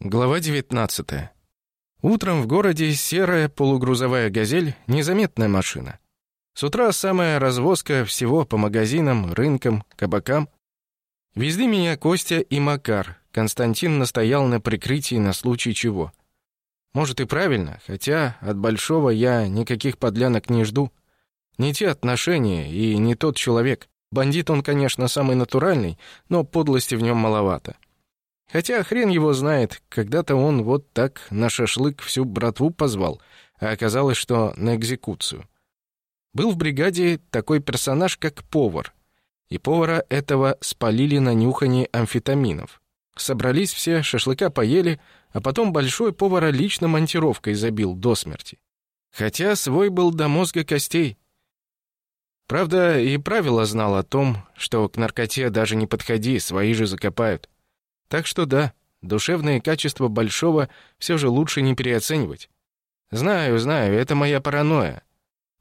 Глава 19. Утром в городе серая полугрузовая «Газель» — незаметная машина. С утра самая развозка всего по магазинам, рынкам, кабакам. Везли меня Костя и Макар. Константин настоял на прикрытии на случай чего. Может и правильно, хотя от Большого я никаких подлянок не жду. Не те отношения и не тот человек. Бандит он, конечно, самый натуральный, но подлости в нем маловато. Хотя хрен его знает, когда-то он вот так на шашлык всю братву позвал, а оказалось, что на экзекуцию. Был в бригаде такой персонаж, как повар. И повара этого спалили на нюхании амфетаминов. Собрались все, шашлыка поели, а потом большой повара лично монтировкой забил до смерти. Хотя свой был до мозга костей. Правда, и правило знал о том, что к наркоте даже не подходи, свои же закопают. Так что да, душевные качества Большого все же лучше не переоценивать. Знаю, знаю, это моя паранойя.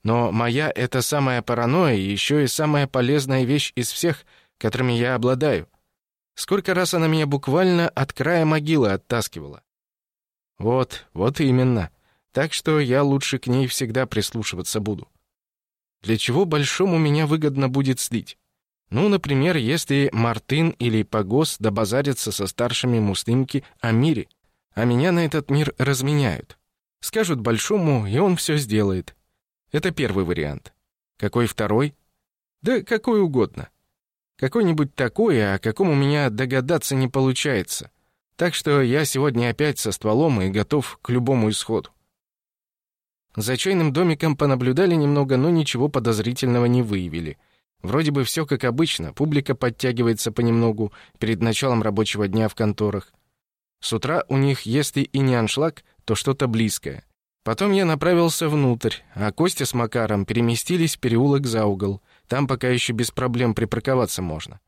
Но моя — это самая паранойя и еще и самая полезная вещь из всех, которыми я обладаю. Сколько раз она меня буквально от края могилы оттаскивала. Вот, вот именно. Так что я лучше к ней всегда прислушиваться буду. Для чего Большому меня выгодно будет слить? Ну, например, если Мартын или Погос добазарятся со старшими муслимки о мире, а меня на этот мир разменяют. Скажут Большому, и он все сделает. Это первый вариант. Какой второй? Да какой угодно. Какой-нибудь такой, о каком у меня догадаться не получается. Так что я сегодня опять со стволом и готов к любому исходу. За чайным домиком понаблюдали немного, но ничего подозрительного не выявили — Вроде бы все как обычно, публика подтягивается понемногу перед началом рабочего дня в конторах. С утра у них, если и не аншлаг, то что-то близкое. Потом я направился внутрь, а Костя с Макаром переместились в переулок за угол. Там пока еще без проблем припарковаться можно.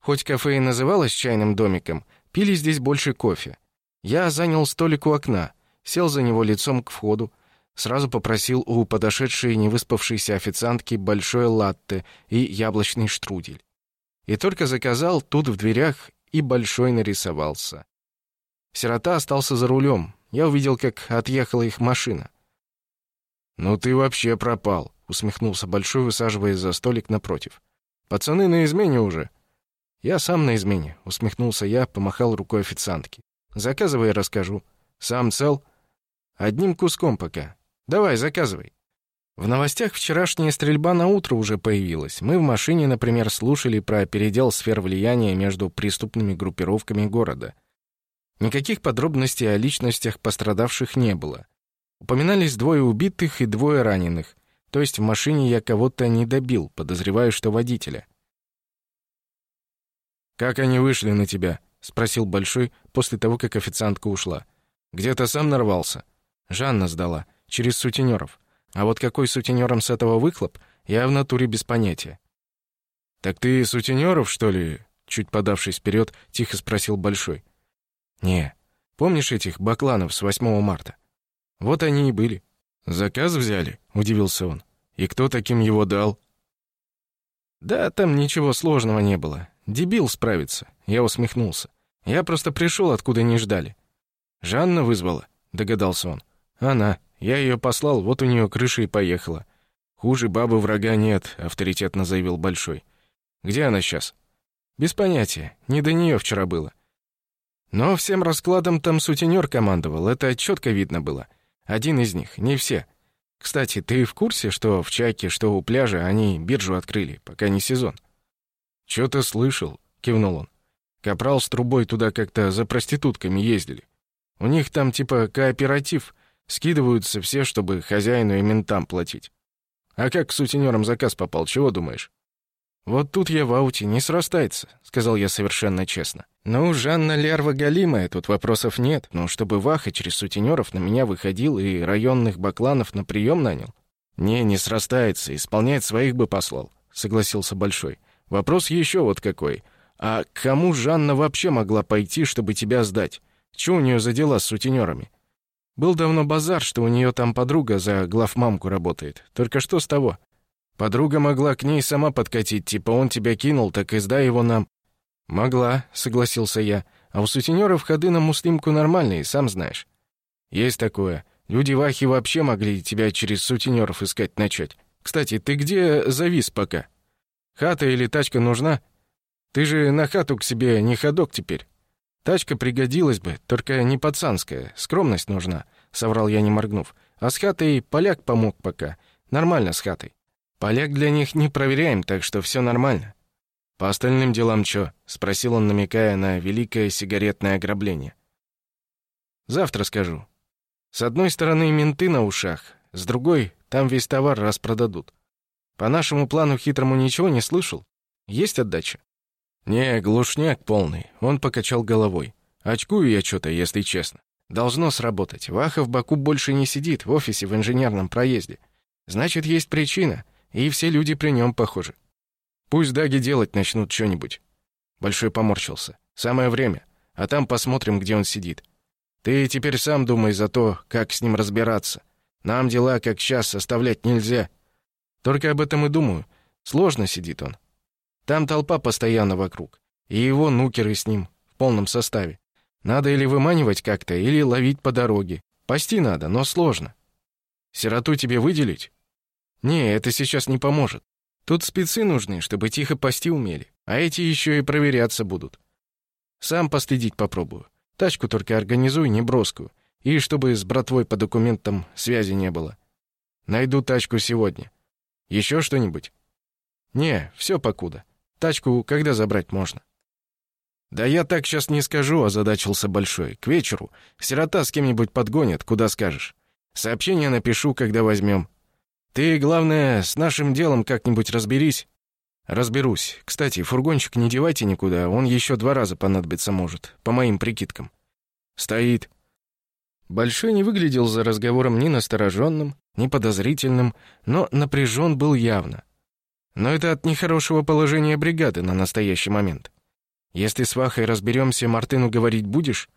Хоть кафе и называлось чайным домиком, пили здесь больше кофе. Я занял столик у окна, сел за него лицом к входу, Сразу попросил у подошедшей невыспавшейся официантки большое латте и яблочный штрудель. И только заказал, тут в дверях и большой нарисовался. Сирота остался за рулем. Я увидел, как отъехала их машина. «Ну ты вообще пропал», — усмехнулся Большой, высаживаясь за столик напротив. «Пацаны на измене уже». «Я сам на измене», — усмехнулся я, помахал рукой официантке. «Заказывай, расскажу. Сам цел?» «Одним куском пока. Давай, заказывай. В новостях вчерашняя стрельба на утро уже появилась. Мы в машине, например, слушали про передел сфер влияния между преступными группировками города. Никаких подробностей о личностях пострадавших не было. Упоминались двое убитых и двое раненых. То есть в машине я кого-то не добил, подозреваю, что водителя. «Как они вышли на тебя?» — спросил Большой после того, как официантка ушла. «Где-то сам нарвался?» «Жанна сдала через сутенеров. А вот какой сутенером с этого выхлоп, я в натуре без понятия. «Так ты сутенеров, что ли?» Чуть подавшись вперед, тихо спросил Большой. «Не. Помнишь этих бакланов с 8 марта?» «Вот они и были». «Заказ взяли?» — удивился он. «И кто таким его дал?» «Да там ничего сложного не было. Дебил справится». Я усмехнулся. «Я просто пришел, откуда не ждали». «Жанна вызвала?» — догадался он. «Она. Я ее послал, вот у нее крыша и поехала. Хуже бабы врага нет, авторитетно заявил Большой. Где она сейчас? Без понятия, не до нее вчера было. Но всем раскладом там сутенер командовал, это четко видно было. Один из них, не все. Кстати, ты в курсе, что в Чайке, что у пляжа они биржу открыли, пока не сезон? Что-то слышал, кивнул он. Капрал с трубой туда как-то за проститутками ездили. У них там типа кооператив, Скидываются все, чтобы хозяину и ментам платить. А как к сутенерам заказ попал, чего думаешь? «Вот тут я в ауте, не срастается», — сказал я совершенно честно. «Ну, Жанна Лерва Галимая, тут вопросов нет, но чтобы Ваха через сутенеров на меня выходил и районных бакланов на прием нанял?» «Не, не срастается, исполнять своих бы послал», — согласился Большой. «Вопрос еще вот какой. А к кому Жанна вообще могла пойти, чтобы тебя сдать? Чего у нее за дела с сутенерами?» Был давно базар, что у нее там подруга за главмамку работает. Только что с того? Подруга могла к ней сама подкатить, типа он тебя кинул, так и сдай его нам. Могла, согласился я. А у сутенеров ходы на муслимку нормальные, сам знаешь. Есть такое. Люди Вахи вообще могли тебя через сутенеров искать начать. Кстати, ты где завис пока? Хата или тачка нужна? Ты же на хату к себе не ходок теперь. Тачка пригодилась бы, только не пацанская, скромность нужна, соврал я, не моргнув. А с хатой поляк помог пока. Нормально с хатой. Поляк для них не проверяем, так что все нормально. По остальным делам чё? спросил он, намекая на великое сигаретное ограбление. Завтра скажу. С одной стороны менты на ушах, с другой там весь товар распродадут. По нашему плану хитрому ничего не слышал? Есть отдача? Не, глушняк полный. Он покачал головой. Очкую я что-то, если честно. Должно сработать. Ваха в Баку больше не сидит в офисе в инженерном проезде. Значит, есть причина, и все люди при нем похожи. Пусть даги делать начнут что-нибудь. Большой поморщился. Самое время. А там посмотрим, где он сидит. Ты теперь сам думай за то, как с ним разбираться. Нам дела, как сейчас, оставлять нельзя. Только об этом и думаю. Сложно сидит он. Там толпа постоянно вокруг. И его нукеры с ним, в полном составе. Надо или выманивать как-то, или ловить по дороге. Пасти надо, но сложно. Сироту тебе выделить? Не, это сейчас не поможет. Тут спецы нужны, чтобы тихо пасти умели. А эти еще и проверяться будут. Сам постыдить попробую. Тачку только организуй, не броскую. И чтобы с братвой по документам связи не было. Найду тачку сегодня. Еще что-нибудь? Не, все покуда. Тачку когда забрать можно? Да я так сейчас не скажу, озадачился Большой. К вечеру. Сирота с кем-нибудь подгонит, куда скажешь. Сообщение напишу, когда возьмем. Ты, главное, с нашим делом как-нибудь разберись. Разберусь. Кстати, фургончик не девайте никуда, он еще два раза понадобиться может, по моим прикидкам. Стоит. Большой не выглядел за разговором ни настороженным, ни подозрительным, но напряжен был явно. Но это от нехорошего положения бригады на настоящий момент. Если с Вахой разберемся, Мартыну говорить будешь?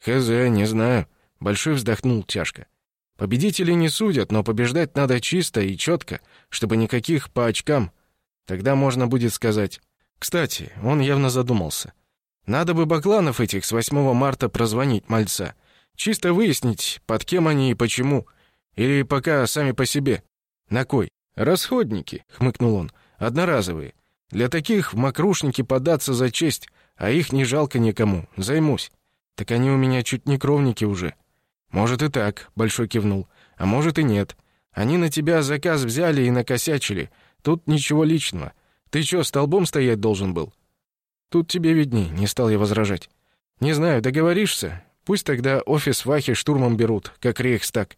Хз, не знаю. Большой вздохнул тяжко. Победителей не судят, но побеждать надо чисто и четко, чтобы никаких по очкам. Тогда можно будет сказать. Кстати, он явно задумался. Надо бы Бакланов этих с 8 марта прозвонить мальца. Чисто выяснить, под кем они и почему. Или пока сами по себе. На кой? «Расходники», — хмыкнул он, — «одноразовые. Для таких в мокрушники податься за честь, а их не жалко никому. Займусь. Так они у меня чуть не кровники уже». «Может и так», — Большой кивнул. «А может и нет. Они на тебя заказ взяли и накосячили. Тут ничего личного. Ты чё, столбом стоять должен был?» «Тут тебе видней», — не стал я возражать. «Не знаю, договоришься? Пусть тогда офис Вахи штурмом берут, как Рейхстаг.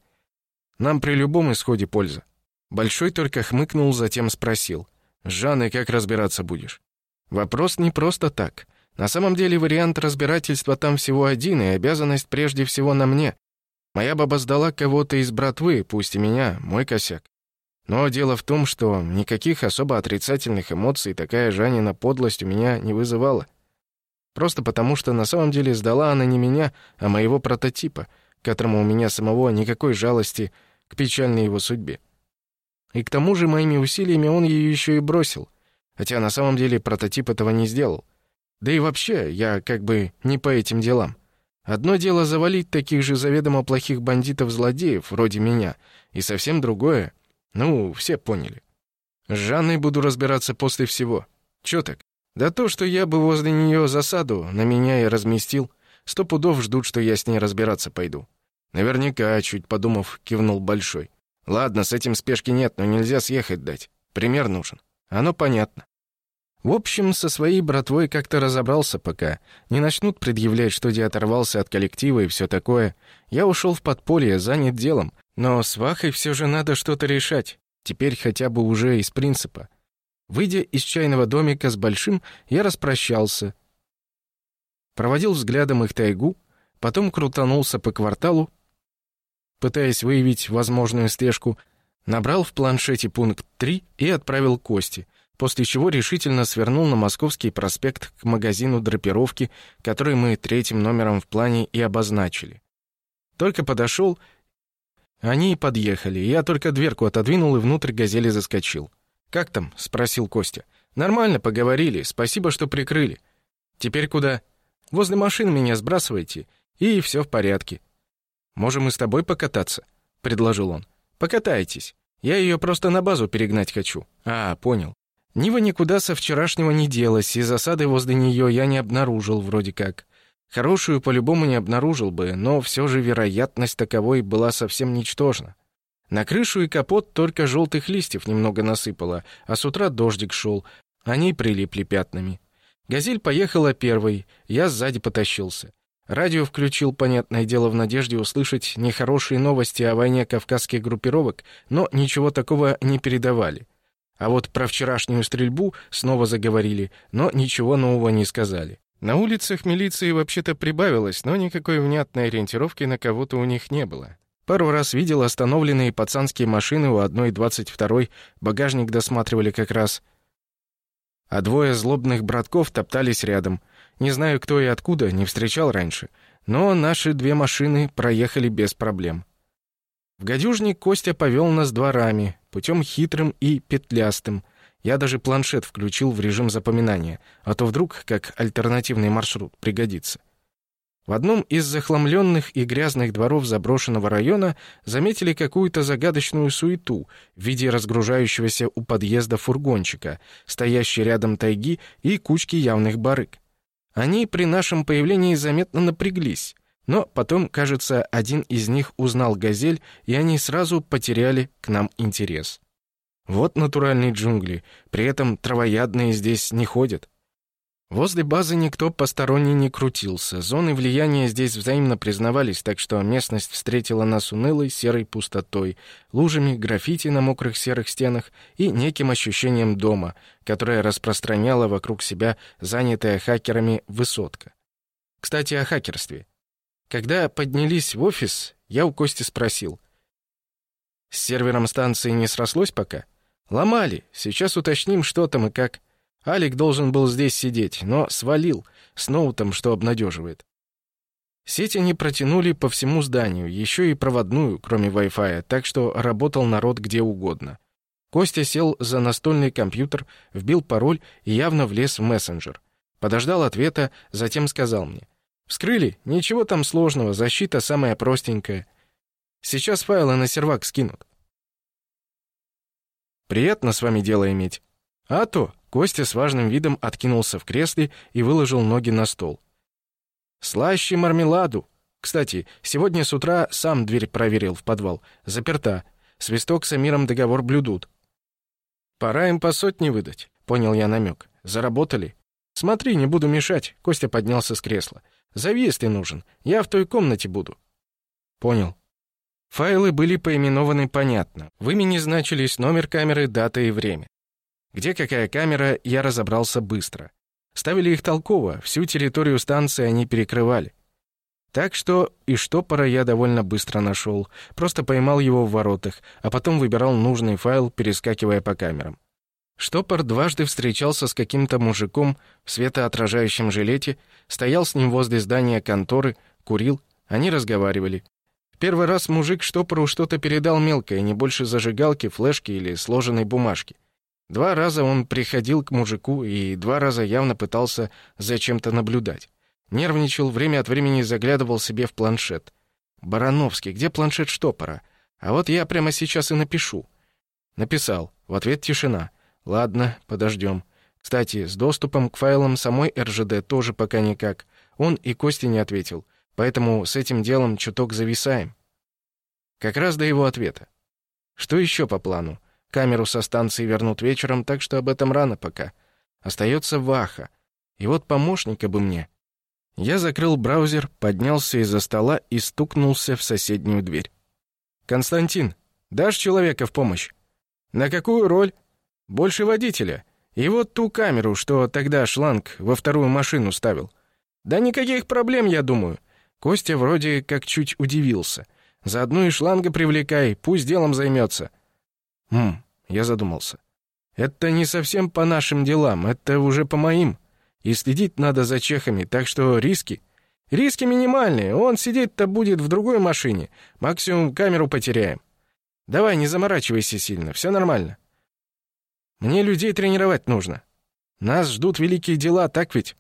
Нам при любом исходе польза». Большой только хмыкнул, затем спросил. «С Жанной как разбираться будешь?» Вопрос не просто так. На самом деле вариант разбирательства там всего один, и обязанность прежде всего на мне. Моя баба сдала кого-то из братвы, пусть и меня, мой косяк. Но дело в том, что никаких особо отрицательных эмоций такая Жанина подлость у меня не вызывала. Просто потому, что на самом деле сдала она не меня, а моего прототипа, которому у меня самого никакой жалости к печальной его судьбе. И к тому же моими усилиями он ее еще и бросил. Хотя на самом деле прототип этого не сделал. Да и вообще, я как бы не по этим делам. Одно дело завалить таких же заведомо плохих бандитов-злодеев, вроде меня, и совсем другое. Ну, все поняли. С Жанной буду разбираться после всего. Чё так? Да то, что я бы возле нее засаду на меня и разместил. Сто пудов ждут, что я с ней разбираться пойду. Наверняка, чуть подумав, кивнул Большой. Ладно, с этим спешки нет, но нельзя съехать дать. Пример нужен. Оно понятно. В общем, со своей братвой как-то разобрался пока. Не начнут предъявлять, что я оторвался от коллектива и все такое. Я ушел в подполье, занят делом. Но с Вахой все же надо что-то решать. Теперь хотя бы уже из принципа. Выйдя из чайного домика с Большим, я распрощался. Проводил взглядом их тайгу, потом крутанулся по кварталу, пытаясь выявить возможную слежку, набрал в планшете пункт 3 и отправил Кости, после чего решительно свернул на Московский проспект к магазину драпировки, который мы третьим номером в плане и обозначили. Только подошел, они и подъехали, я только дверку отодвинул и внутрь «Газели» заскочил. «Как там?» — спросил Костя. «Нормально, поговорили, спасибо, что прикрыли». «Теперь куда?» Возле машины меня сбрасывайте, и все в порядке. Можем и с тобой покататься, предложил он. Покатайтесь. Я ее просто на базу перегнать хочу. А, понял. Нива никуда со вчерашнего не делась, и засады возле нее я не обнаружил вроде как. Хорошую по-любому не обнаружил бы, но все же вероятность таковой была совсем ничтожна. На крышу и капот только желтых листьев немного насыпало, а с утра дождик шел, они прилипли пятнами. «Газель» поехала первой, я сзади потащился. Радио включил, понятное дело, в надежде услышать нехорошие новости о войне кавказских группировок, но ничего такого не передавали. А вот про вчерашнюю стрельбу снова заговорили, но ничего нового не сказали. На улицах милиции вообще-то прибавилось, но никакой внятной ориентировки на кого-то у них не было. Пару раз видел остановленные пацанские машины у одной двадцать второй, багажник досматривали как раз. А двое злобных братков топтались рядом. Не знаю, кто и откуда, не встречал раньше. Но наши две машины проехали без проблем. В гадюжник Костя повел нас дворами, путем хитрым и петлястым. Я даже планшет включил в режим запоминания, а то вдруг, как альтернативный маршрут, пригодится. В одном из захламленных и грязных дворов заброшенного района заметили какую-то загадочную суету в виде разгружающегося у подъезда фургончика, стоящей рядом тайги и кучки явных барыг. Они при нашем появлении заметно напряглись, но потом, кажется, один из них узнал «Газель», и они сразу потеряли к нам интерес. Вот натуральные джунгли, при этом травоядные здесь не ходят. Возле базы никто посторонний не крутился. Зоны влияния здесь взаимно признавались, так что местность встретила нас унылой серой пустотой, лужами граффити на мокрых серых стенах и неким ощущением дома, которое распространяла вокруг себя занятая хакерами высотка. Кстати, о хакерстве. Когда поднялись в офис, я у Кости спросил. «С сервером станции не срослось пока?» «Ломали. Сейчас уточним, что там и как». Алик должен был здесь сидеть, но свалил, с ноутом, что обнадеживает. Сети не протянули по всему зданию, еще и проводную, кроме Wi-Fi, так что работал народ где угодно. Костя сел за настольный компьютер, вбил пароль и явно влез в мессенджер. Подождал ответа, затем сказал мне. «Вскрыли? Ничего там сложного, защита самая простенькая. Сейчас файлы на сервак скинут». «Приятно с вами дело иметь». «А то, Костя с важным видом откинулся в кресле и выложил ноги на стол. «Слаще мармеладу! Кстати, сегодня с утра сам дверь проверил в подвал. Заперта. Свисток с Амиром договор блюдут». «Пора им по сотне выдать», — понял я намек. «Заработали?» «Смотри, не буду мешать», — Костя поднялся с кресла. «Зови, если нужен. Я в той комнате буду». «Понял». Файлы были поименованы понятно. В имени значились номер камеры, дата и время. Где какая камера, я разобрался быстро. Ставили их толково, всю территорию станции они перекрывали. Так что и штопора я довольно быстро нашел. Просто поймал его в воротах, а потом выбирал нужный файл, перескакивая по камерам. Штопор дважды встречался с каким-то мужиком в светоотражающем жилете, стоял с ним возле здания конторы, курил, они разговаривали. Первый раз мужик штопору что-то передал мелкое, не больше зажигалки, флешки или сложенной бумажки. Два раза он приходил к мужику и два раза явно пытался за чем-то наблюдать. Нервничал, время от времени заглядывал себе в планшет. «Барановский, где планшет штопора? А вот я прямо сейчас и напишу». Написал. В ответ тишина. «Ладно, подождем. Кстати, с доступом к файлам самой РЖД тоже пока никак. Он и Кости не ответил. Поэтому с этим делом чуток зависаем». Как раз до его ответа. Что еще по плану? Камеру со станции вернут вечером, так что об этом рано пока. Остается Ваха. И вот помощника бы мне. Я закрыл браузер, поднялся из-за стола и стукнулся в соседнюю дверь. «Константин, дашь человека в помощь?» «На какую роль?» «Больше водителя. И вот ту камеру, что тогда шланг во вторую машину ставил». «Да никаких проблем, я думаю». Костя вроде как чуть удивился. «Заодно и шланга привлекай, пусть делом займется». «Хм, я задумался. «Это не совсем по нашим делам, это уже по моим. И следить надо за чехами, так что риски...» «Риски минимальные, он сидеть-то будет в другой машине. Максимум камеру потеряем. Давай, не заморачивайся сильно, все нормально. Мне людей тренировать нужно. Нас ждут великие дела, так ведь?»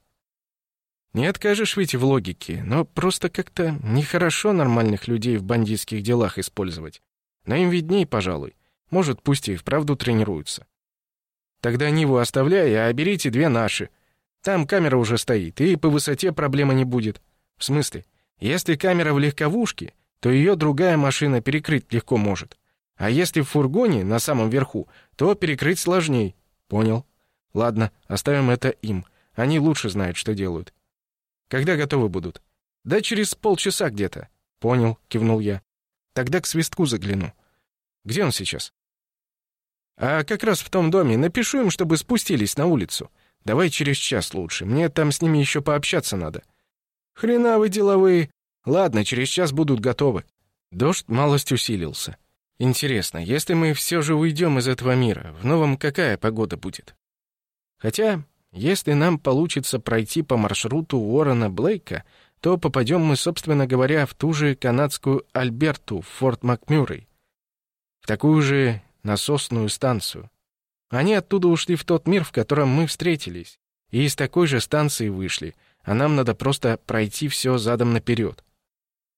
Не откажешь ведь в логике, но просто как-то нехорошо нормальных людей в бандитских делах использовать. Но им видней, пожалуй. Может, пусть и вправду тренируются. Тогда Ниву оставляй, а берите две наши. Там камера уже стоит, и по высоте проблемы не будет. В смысле? Если камера в легковушке, то ее другая машина перекрыть легко может. А если в фургоне, на самом верху, то перекрыть сложней. Понял. Ладно, оставим это им. Они лучше знают, что делают. Когда готовы будут? Да через полчаса где-то. Понял, кивнул я. Тогда к свистку загляну. Где он сейчас? А как раз в том доме. Напишу им, чтобы спустились на улицу. Давай через час лучше. Мне там с ними еще пообщаться надо. Хрена вы деловые. Ладно, через час будут готовы. Дождь малость усилился. Интересно, если мы все же уйдем из этого мира, в новом какая погода будет? Хотя если нам получится пройти по маршруту Уоррена Блейка, то попадем мы, собственно говоря, в ту же канадскую Альберту, в Форт Макмюррей, в такую же насосную станцию. Они оттуда ушли в тот мир, в котором мы встретились, и из такой же станции вышли, а нам надо просто пройти все задом наперед.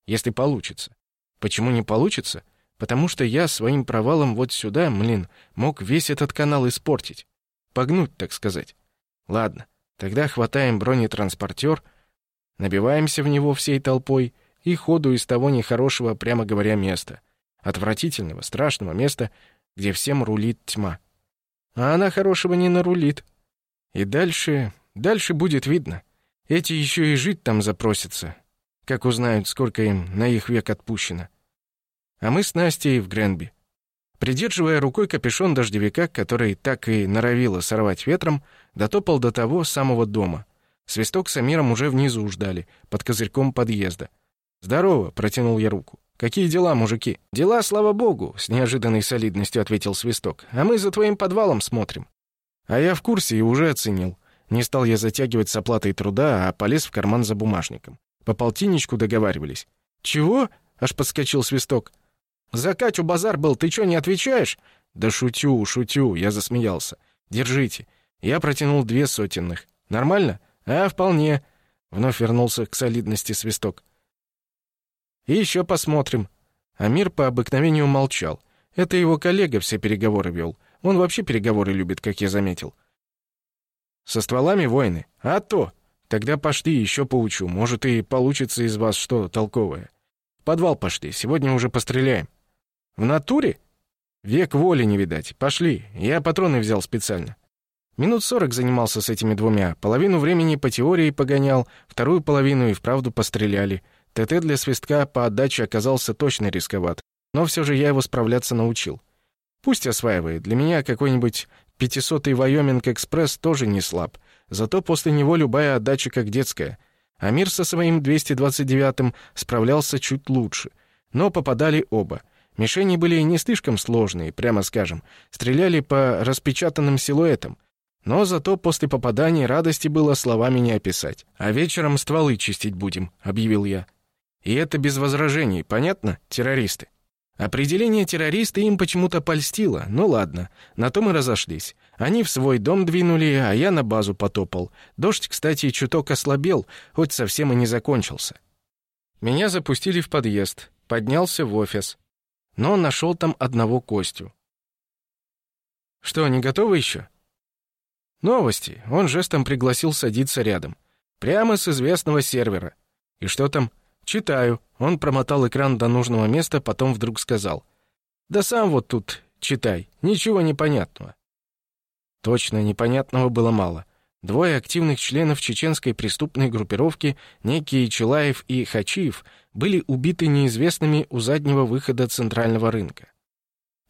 Если получится. Почему не получится? Потому что я своим провалом вот сюда, млин, мог весь этот канал испортить. Погнуть, так сказать. Ладно, тогда хватаем бронетранспортер, набиваемся в него всей толпой и ходу из того нехорошего, прямо говоря, места. Отвратительного, страшного места, где всем рулит тьма. А она хорошего не нарулит. И дальше... дальше будет видно. Эти еще и жить там запросятся, как узнают, сколько им на их век отпущено. А мы с Настей в Гренби. Придерживая рукой капюшон дождевика, который так и норовило сорвать ветром, дотопал до того самого дома. Свисток с Амиром уже внизу ждали, под козырьком подъезда. «Здорово», — протянул я руку. «Какие дела, мужики?» «Дела, слава богу», — с неожиданной солидностью ответил Свисток. «А мы за твоим подвалом смотрим». А я в курсе и уже оценил. Не стал я затягивать с оплатой труда, а полез в карман за бумажником. По полтинничку договаривались. «Чего?» — аж подскочил Свисток. «За Катю базар был, ты чё, не отвечаешь?» «Да шутю, шутю», — я засмеялся. «Держите». Я протянул две сотенных. «Нормально?» «А, вполне». Вновь вернулся к солидности свисток. «И еще посмотрим». Амир по обыкновению молчал. Это его коллега все переговоры вел. Он вообще переговоры любит, как я заметил. «Со стволами войны?» «А то!» «Тогда пошли, еще поучу. Может, и получится из вас что толковое. В подвал пошли, сегодня уже постреляем». «В натуре?» «Век воли не видать. Пошли. Я патроны взял специально». Минут сорок занимался с этими двумя. Половину времени по теории погонял, вторую половину и вправду постреляли. ТТ для свистка по отдаче оказался точно рисковат. Но все же я его справляться научил. Пусть осваивает. Для меня какой-нибудь 500-й Вайоминг-экспресс тоже не слаб. Зато после него любая отдача как детская. А мир со своим 229-м справлялся чуть лучше. Но попадали оба — Мишени были не слишком сложные, прямо скажем. Стреляли по распечатанным силуэтам. Но зато после попадания радости было словами не описать. «А вечером стволы чистить будем», — объявил я. И это без возражений, понятно, террористы? Определение террориста им почему-то польстило. Ну ладно, на то мы разошлись. Они в свой дом двинули, а я на базу потопал. Дождь, кстати, чуток ослабел, хоть совсем и не закончился. Меня запустили в подъезд. Поднялся в офис но нашел там одного Костю. «Что, не готовы еще?» «Новости». Он жестом пригласил садиться рядом. «Прямо с известного сервера». «И что там?» «Читаю». Он промотал экран до нужного места, потом вдруг сказал. «Да сам вот тут читай. Ничего непонятного». Точно, непонятного было мало. Двое активных членов чеченской преступной группировки, некие Челаев и Хачиев, были убиты неизвестными у заднего выхода центрального рынка.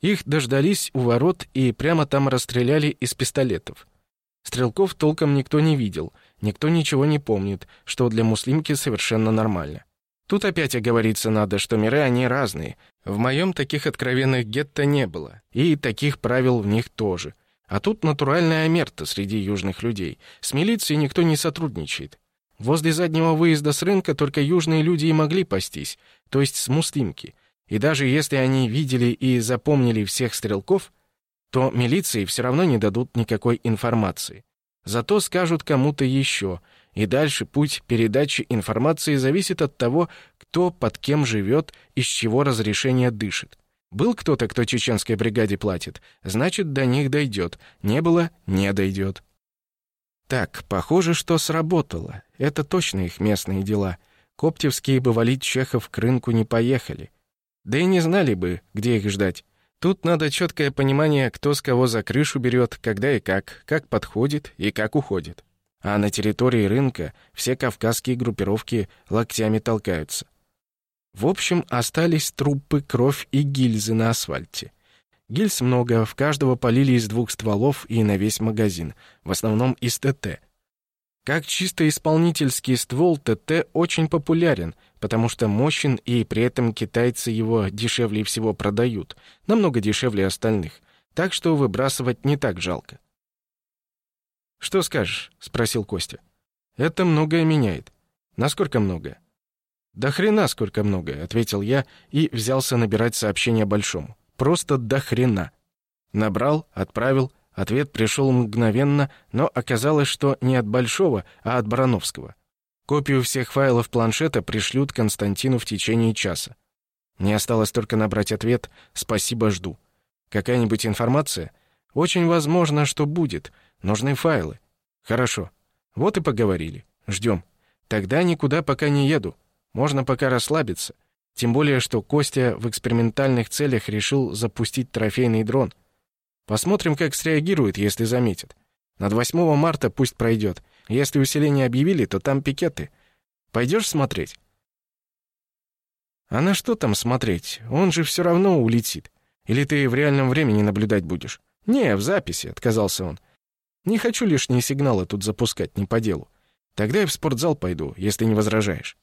Их дождались у ворот и прямо там расстреляли из пистолетов. Стрелков толком никто не видел, никто ничего не помнит, что для муслимки совершенно нормально. Тут опять оговориться надо, что миры они разные. В моем таких откровенных гетто не было, и таких правил в них тоже — а тут натуральная омерта среди южных людей. С милицией никто не сотрудничает. Возле заднего выезда с рынка только южные люди и могли пастись, то есть с муслимки. И даже если они видели и запомнили всех стрелков, то милиции все равно не дадут никакой информации. Зато скажут кому-то еще, И дальше путь передачи информации зависит от того, кто под кем живет и с чего разрешение дышит. Был кто-то, кто чеченской бригаде платит, значит, до них дойдет. Не было — не дойдет. Так, похоже, что сработало. Это точно их местные дела. Коптевские бы валить чехов к рынку не поехали. Да и не знали бы, где их ждать. Тут надо четкое понимание, кто с кого за крышу берет, когда и как, как подходит и как уходит. А на территории рынка все кавказские группировки локтями толкаются. В общем, остались трупы, кровь и гильзы на асфальте. Гильз много, в каждого полили из двух стволов и на весь магазин, в основном из ТТ. Как чисто исполнительский ствол, ТТ очень популярен, потому что мощен и при этом китайцы его дешевле всего продают, намного дешевле остальных, так что выбрасывать не так жалко. «Что скажешь?» — спросил Костя. «Это многое меняет». «Насколько многое?» «Да хрена сколько многое», — ответил я и взялся набирать сообщение Большому. «Просто до хрена». Набрал, отправил, ответ пришел мгновенно, но оказалось, что не от Большого, а от Барановского. Копию всех файлов планшета пришлют Константину в течение часа. Мне осталось только набрать ответ «Спасибо, жду». Какая-нибудь информация? Очень возможно, что будет. Нужны файлы. Хорошо. Вот и поговорили. Ждем. Тогда никуда пока не еду. Можно пока расслабиться. Тем более, что Костя в экспериментальных целях решил запустить трофейный дрон. Посмотрим, как среагирует, если заметит. Над 8 марта пусть пройдет. Если усиление объявили, то там пикеты. Пойдешь смотреть? А на что там смотреть? Он же все равно улетит. Или ты в реальном времени наблюдать будешь? Не, в записи, отказался он. Не хочу лишние сигналы тут запускать, не по делу. Тогда я в спортзал пойду, если не возражаешь.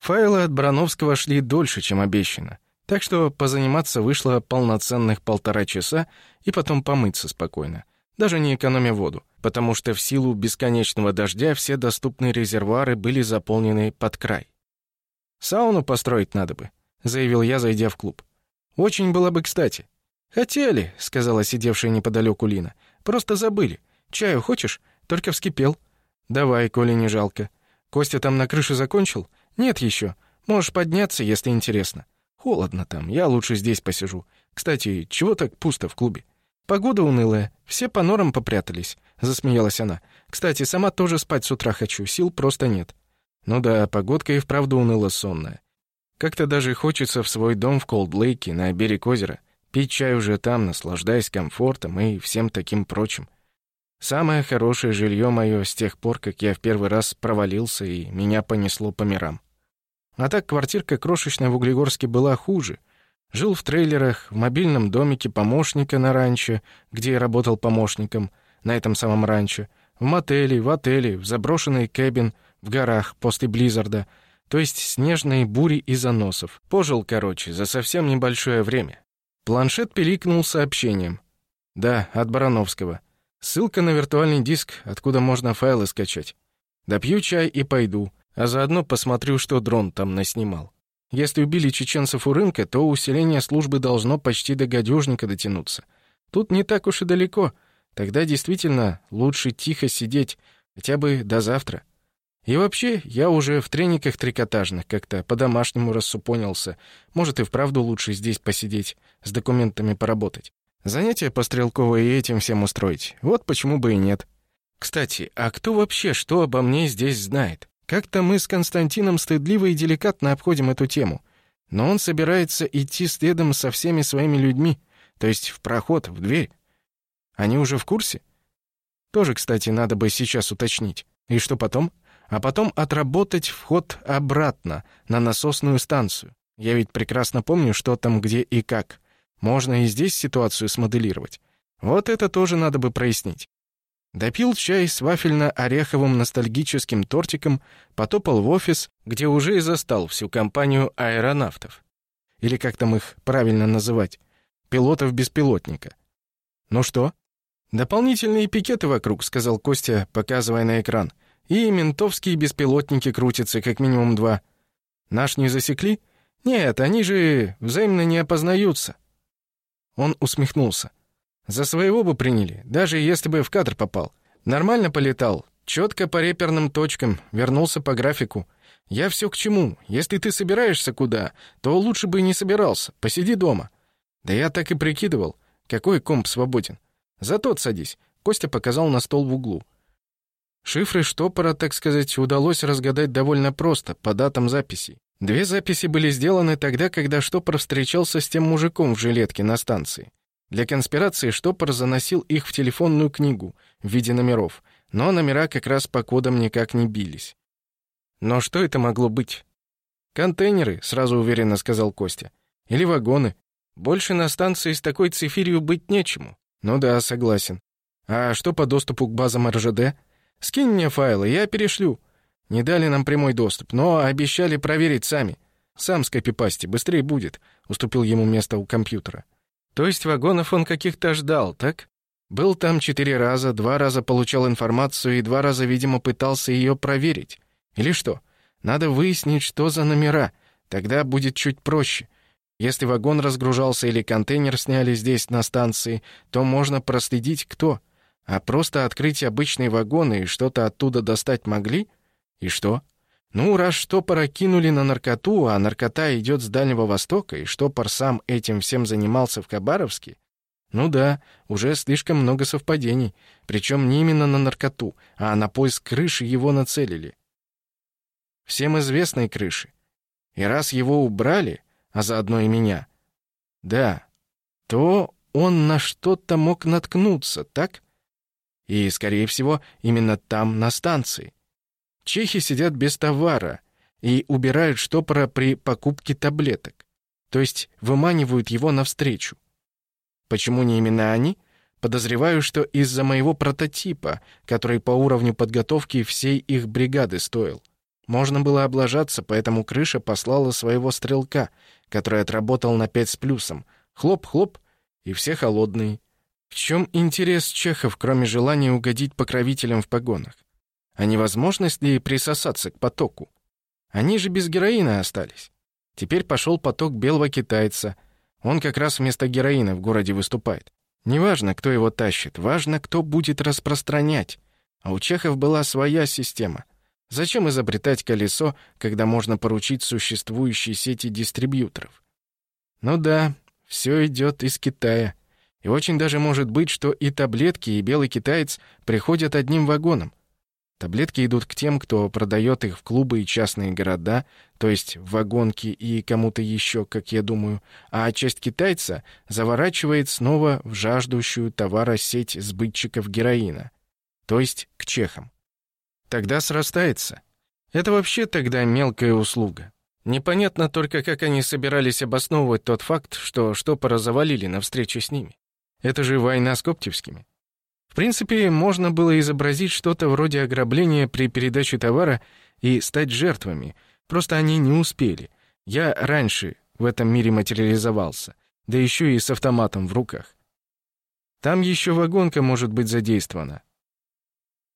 Файлы от Барановского шли дольше, чем обещано. Так что позаниматься вышло полноценных полтора часа и потом помыться спокойно, даже не экономя воду, потому что в силу бесконечного дождя все доступные резервуары были заполнены под край. «Сауну построить надо бы», — заявил я, зайдя в клуб. «Очень было бы кстати». «Хотели», — сказала сидевшая неподалеку Лина. «Просто забыли. Чаю хочешь? Только вскипел». «Давай, коли не жалко. Костя там на крыше закончил?» «Нет еще. Можешь подняться, если интересно. Холодно там, я лучше здесь посижу. Кстати, чего так пусто в клубе?» «Погода унылая. Все по норам попрятались», — засмеялась она. «Кстати, сама тоже спать с утра хочу, сил просто нет». «Ну да, погодка и вправду уныло-сонная. Как-то даже хочется в свой дом в Колд-Лейке на берег озера. Пить чай уже там, наслаждаясь комфортом и всем таким прочим. Самое хорошее жилье мое с тех пор, как я в первый раз провалился и меня понесло по мирам. А так квартирка крошечная в Углегорске была хуже. Жил в трейлерах, в мобильном домике помощника на ранчо, где я работал помощником, на этом самом ранчо, в мотеле, в отеле, в заброшенной кэбин, в горах после Близзарда, то есть снежные бури и заносов. Пожил, короче, за совсем небольшое время. Планшет пиликнул сообщением. Да, от Барановского. Ссылка на виртуальный диск, откуда можно файлы скачать. Допью чай и пойду а заодно посмотрю, что дрон там наснимал. Если убили чеченцев у рынка, то усиление службы должно почти до гадюжника дотянуться. Тут не так уж и далеко. Тогда действительно лучше тихо сидеть, хотя бы до завтра. И вообще, я уже в трениках трикотажных как-то по-домашнему рассупонился. Может, и вправду лучше здесь посидеть, с документами поработать. Занятия по стрелковой и этим всем устроить. Вот почему бы и нет. Кстати, а кто вообще что обо мне здесь знает? Как-то мы с Константином стыдливо и деликатно обходим эту тему. Но он собирается идти следом со всеми своими людьми, то есть в проход, в дверь. Они уже в курсе? Тоже, кстати, надо бы сейчас уточнить. И что потом? А потом отработать вход обратно, на насосную станцию. Я ведь прекрасно помню, что там, где и как. Можно и здесь ситуацию смоделировать. Вот это тоже надо бы прояснить. Допил чай с вафельно-ореховым ностальгическим тортиком, потопал в офис, где уже и застал всю компанию аэронавтов. Или как там их правильно называть? Пилотов-беспилотника. «Ну что?» «Дополнительные пикеты вокруг», — сказал Костя, показывая на экран. «И ментовские беспилотники крутятся, как минимум два. Наш не засекли? Нет, они же взаимно не опознаются». Он усмехнулся. За своего бы приняли, даже если бы в кадр попал. Нормально полетал, Четко по реперным точкам, вернулся по графику. Я все к чему. Если ты собираешься куда, то лучше бы не собирался. Посиди дома. Да я так и прикидывал. Какой комп свободен? За тот садись. Костя показал на стол в углу. Шифры штопора, так сказать, удалось разгадать довольно просто, по датам записей. Две записи были сделаны тогда, когда штопор встречался с тем мужиком в жилетке на станции. Для конспирации штопор заносил их в телефонную книгу в виде номеров, но номера как раз по кодам никак не бились. Но что это могло быть? Контейнеры, сразу уверенно сказал Костя. Или вагоны. Больше на станции с такой цифирью быть нечему. Ну да, согласен. А что по доступу к базам РЖД? Скинь мне файлы, я перешлю. Не дали нам прямой доступ, но обещали проверить сами. Сам скопипасти, быстрее будет, уступил ему место у компьютера. То есть вагонов он каких-то ждал, так? Был там четыре раза, два раза получал информацию и два раза, видимо, пытался ее проверить. Или что? Надо выяснить, что за номера. Тогда будет чуть проще. Если вагон разгружался или контейнер сняли здесь, на станции, то можно проследить, кто. А просто открыть обычные вагоны и что-то оттуда достать могли? И что? Ну, раз штопора кинули на наркоту, а наркота идет с Дальнего Востока, и штопор сам этим всем занимался в Хабаровске, ну да, уже слишком много совпадений, причем не именно на наркоту, а на поиск крыши его нацелили. Всем известной крыши. И раз его убрали, а заодно и меня, да, то он на что-то мог наткнуться, так? И, скорее всего, именно там, на станции. Чехи сидят без товара и убирают штопора при покупке таблеток, то есть выманивают его навстречу. Почему не именно они? Подозреваю, что из-за моего прототипа, который по уровню подготовки всей их бригады стоил. Можно было облажаться, поэтому крыша послала своего стрелка, который отработал на пять с плюсом. Хлоп-хлоп, и все холодные. В чем интерес чехов, кроме желания угодить покровителям в погонах? А невозможность ли присосаться к потоку? Они же без героина остались. Теперь пошел поток белого китайца — он как раз вместо героина в городе выступает. Неважно, кто его тащит, важно, кто будет распространять. А у чехов была своя система. Зачем изобретать колесо, когда можно поручить существующей сети дистрибьюторов? Ну да, все идет из Китая. И очень даже может быть, что и таблетки, и белый китаец приходят одним вагоном. Таблетки идут к тем, кто продает их в клубы и частные города, то есть в вагонки и кому-то еще, как я думаю, а часть китайца заворачивает снова в жаждущую товара сеть сбытчиков героина, то есть к чехам. Тогда срастается. Это вообще тогда мелкая услуга. Непонятно только, как они собирались обосновывать тот факт, что штопора завалили на встрече с ними. Это же война с Коптевскими. В принципе, можно было изобразить что-то вроде ограбления при передаче товара и стать жертвами, просто они не успели. Я раньше в этом мире материализовался, да еще и с автоматом в руках. Там еще вагонка может быть задействована.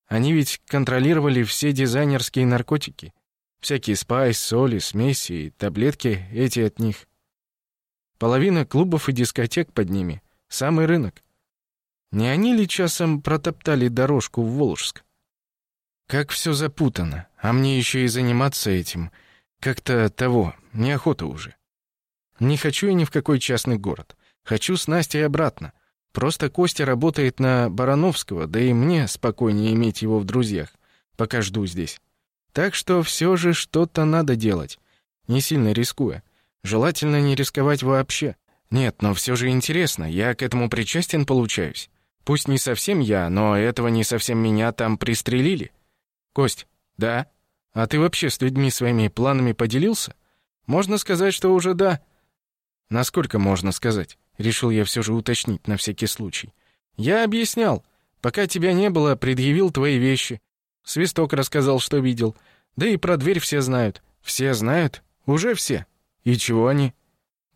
Они ведь контролировали все дизайнерские наркотики. Всякие спайс, соли, смеси и таблетки эти от них. Половина клубов и дискотек под ними. Самый рынок. Не они ли часом протоптали дорожку в Волжск? Как все запутано, а мне еще и заниматься этим. Как-то того, неохота уже. Не хочу я ни в какой частный город. Хочу с Настей обратно. Просто Костя работает на Барановского, да и мне спокойнее иметь его в друзьях, пока жду здесь. Так что все же что-то надо делать, не сильно рискуя. Желательно не рисковать вообще. Нет, но все же интересно, я к этому причастен получаюсь. Пусть не совсем я, но этого не совсем меня там пристрелили. Кость, да? А ты вообще с людьми своими планами поделился? Можно сказать, что уже да. Насколько можно сказать? Решил я все же уточнить на всякий случай. Я объяснял. Пока тебя не было, предъявил твои вещи. Свисток рассказал, что видел. Да и про дверь все знают. Все знают? Уже все. И чего они?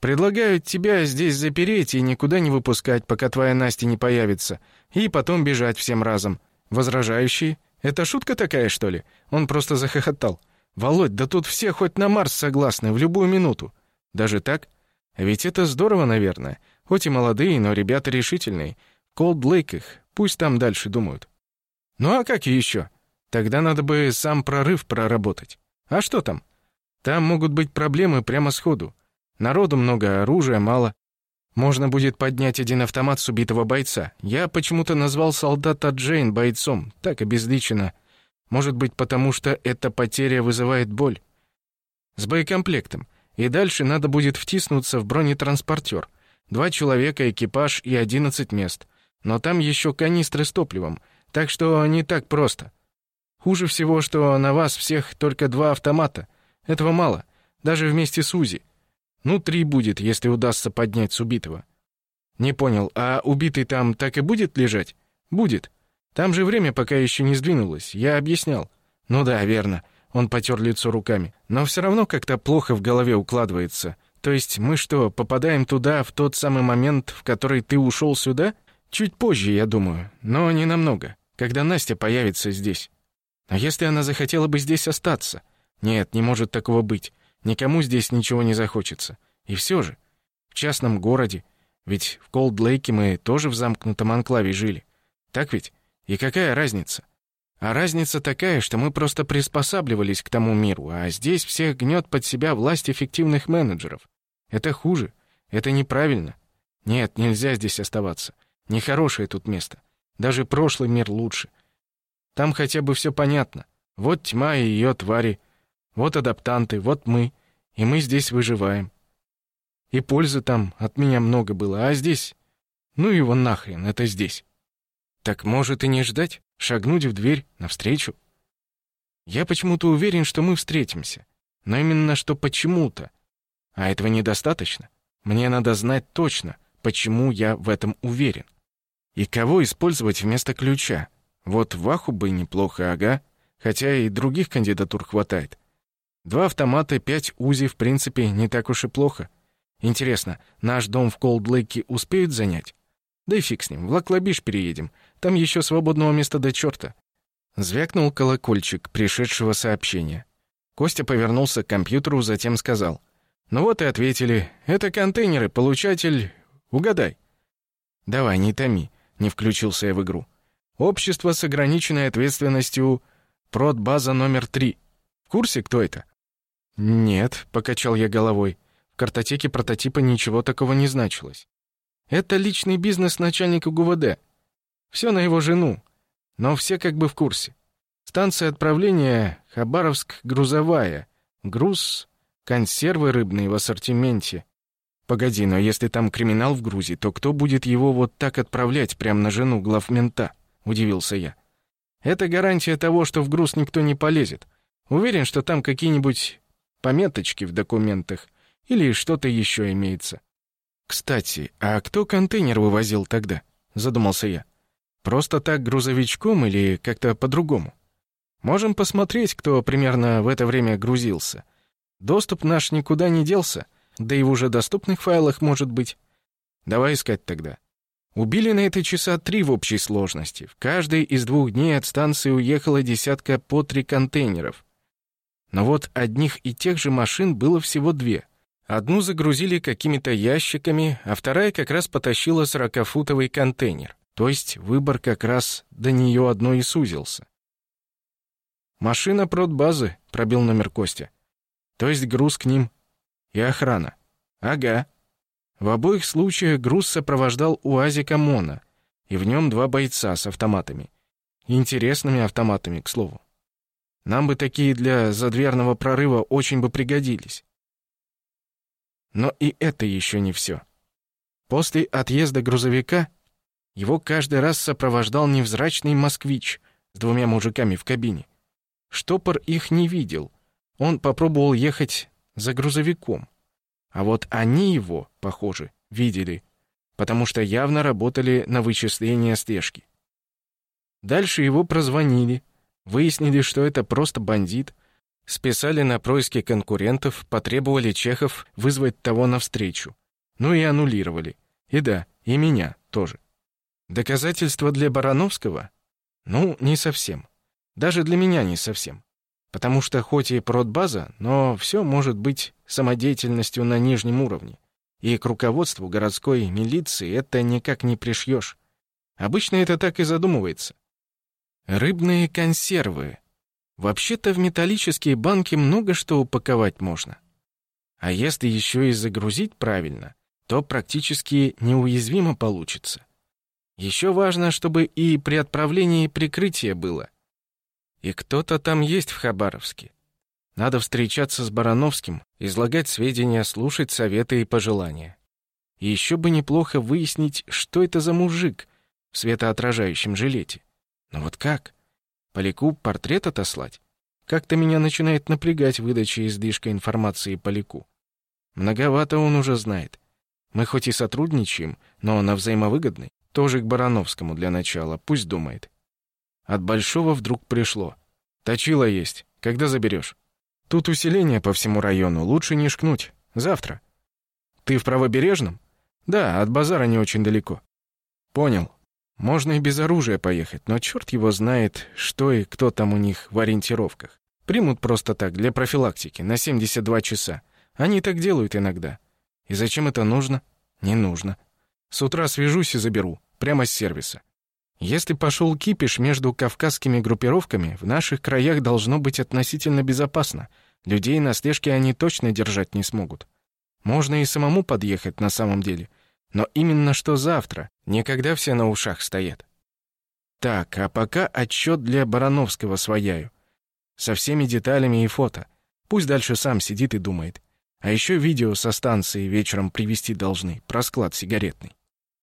Предлагают тебя здесь запереть и никуда не выпускать, пока твоя Настя не появится, и потом бежать всем разом. Возражающие? Это шутка такая, что ли? Он просто захохотал. Володь, да тут все хоть на Марс согласны в любую минуту. Даже так? Ведь это здорово, наверное. Хоть и молодые, но ребята решительные. Колд Лейк их, пусть там дальше думают. Ну а как еще? Тогда надо бы сам прорыв проработать. А что там? Там могут быть проблемы прямо сходу. Народу много, оружия мало. Можно будет поднять один автомат с убитого бойца. Я почему-то назвал солдата Джейн бойцом, так обезличенно. Может быть, потому что эта потеря вызывает боль. С боекомплектом. И дальше надо будет втиснуться в бронетранспортер. Два человека, экипаж и одиннадцать мест. Но там еще канистры с топливом, так что не так просто. Хуже всего, что на вас всех только два автомата. Этого мало, даже вместе с УЗИ. Ну, три будет, если удастся поднять с убитого. Не понял, а убитый там так и будет лежать? Будет. Там же время пока еще не сдвинулось, я объяснял. Ну да, верно. Он потер лицо руками. Но все равно как-то плохо в голове укладывается. То есть мы что, попадаем туда в тот самый момент, в который ты ушел сюда? Чуть позже, я думаю, но не намного, когда Настя появится здесь. А если она захотела бы здесь остаться? Нет, не может такого быть. Никому здесь ничего не захочется. И все же, в частном городе, ведь в Колд-Лейке мы тоже в замкнутом анклаве жили. Так ведь? И какая разница? А разница такая, что мы просто приспосабливались к тому миру, а здесь всех гнет под себя власть эффективных менеджеров. Это хуже. Это неправильно. Нет, нельзя здесь оставаться. Нехорошее тут место. Даже прошлый мир лучше. Там хотя бы все понятно. Вот тьма и ее твари. Вот адаптанты, вот мы. И мы здесь выживаем. И пользы там от меня много было, а здесь... Ну его нахрен, это здесь. Так может и не ждать? Шагнуть в дверь, навстречу? Я почему-то уверен, что мы встретимся. Но именно что почему-то. А этого недостаточно. Мне надо знать точно, почему я в этом уверен. И кого использовать вместо ключа? Вот Ваху бы неплохо, ага. Хотя и других кандидатур хватает. Два автомата, пять УЗИ, в принципе, не так уж и плохо. Интересно, наш дом в Колд-Лейке успеют занять? Да и фиг с ним, в Лак-Ла-Биш переедем. Там еще свободного места до черта. Звякнул колокольчик пришедшего сообщения. Костя повернулся к компьютеру, затем сказал. «Ну вот и ответили. Это контейнеры, получатель... Угадай». «Давай, не томи», — не включился я в игру. «Общество с ограниченной ответственностью... Продбаза номер три. В курсе, кто это?» «Нет», — покачал я головой. В картотеке прототипа ничего такого не значилось. «Это личный бизнес начальника ГУВД. Все на его жену. Но все как бы в курсе. Станция отправления Хабаровск грузовая. Груз консервы рыбные в ассортименте. Погоди, но если там криминал в грузе, то кто будет его вот так отправлять прямо на жену главмента? удивился я. Это гарантия того, что в груз никто не полезет. Уверен, что там какие-нибудь пометочки в документах или что-то еще имеется. Кстати, а кто контейнер вывозил тогда? задумался я. Просто так грузовичком или как-то по-другому? Можем посмотреть, кто примерно в это время грузился. Доступ наш никуда не делся, да и в уже доступных файлах может быть. Давай искать тогда. Убили на это часа три в общей сложности. В каждый из двух дней от станции уехала десятка по три контейнеров. Но вот одних и тех же машин было всего две. Одну загрузили какими-то ящиками, а вторая как раз потащила сорокафутовый контейнер. То есть выбор как раз до нее одной и сузился. «Машина продбазы», — пробил номер Костя. «То есть груз к ним. И охрана». «Ага». В обоих случаях груз сопровождал УАЗика Мона, и в нем два бойца с автоматами. Интересными автоматами, к слову. Нам бы такие для задверного прорыва очень бы пригодились. Но и это еще не все. После отъезда грузовика его каждый раз сопровождал невзрачный москвич с двумя мужиками в кабине. Штопор их не видел. Он попробовал ехать за грузовиком. А вот они его, похоже, видели, потому что явно работали на вычисление слежки. Дальше его прозвонили, выяснили, что это просто бандит, списали на происки конкурентов, потребовали чехов вызвать того навстречу. Ну и аннулировали. И да, и меня тоже. Доказательство для Барановского? Ну, не совсем. Даже для меня не совсем. Потому что хоть и продбаза, но все может быть самодеятельностью на нижнем уровне. И к руководству городской милиции это никак не пришьешь. Обычно это так и задумывается. Рыбные консервы. Вообще-то в металлические банки много что упаковать можно. А если еще и загрузить правильно, то практически неуязвимо получится. Еще важно, чтобы и при отправлении прикрытие было. И кто-то там есть в Хабаровске. Надо встречаться с Барановским, излагать сведения, слушать советы и пожелания. И еще бы неплохо выяснить, что это за мужик в светоотражающем жилете. Но вот как? Поляку портрет отослать? Как-то меня начинает напрягать выдача излишка информации Поляку. Многовато он уже знает. Мы хоть и сотрудничаем, но на взаимовыгодной. Тоже к Барановскому для начала, пусть думает. От Большого вдруг пришло. Точила есть. Когда заберешь? Тут усиление по всему району, лучше не шкнуть. Завтра. Ты в правобережном? Да, от базара не очень далеко. Понял. Можно и без оружия поехать, но черт его знает, что и кто там у них в ориентировках. Примут просто так, для профилактики, на 72 часа. Они так делают иногда. И зачем это нужно? Не нужно. С утра свяжусь и заберу, прямо с сервиса. Если пошел кипиш между кавказскими группировками, в наших краях должно быть относительно безопасно. Людей на слежке они точно держать не смогут. Можно и самому подъехать на самом деле. Но именно что завтра, никогда все на ушах стоят. Так, а пока отчет для Барановского свояю. Со всеми деталями и фото. Пусть дальше сам сидит и думает. А еще видео со станции вечером привезти должны, про склад сигаретный.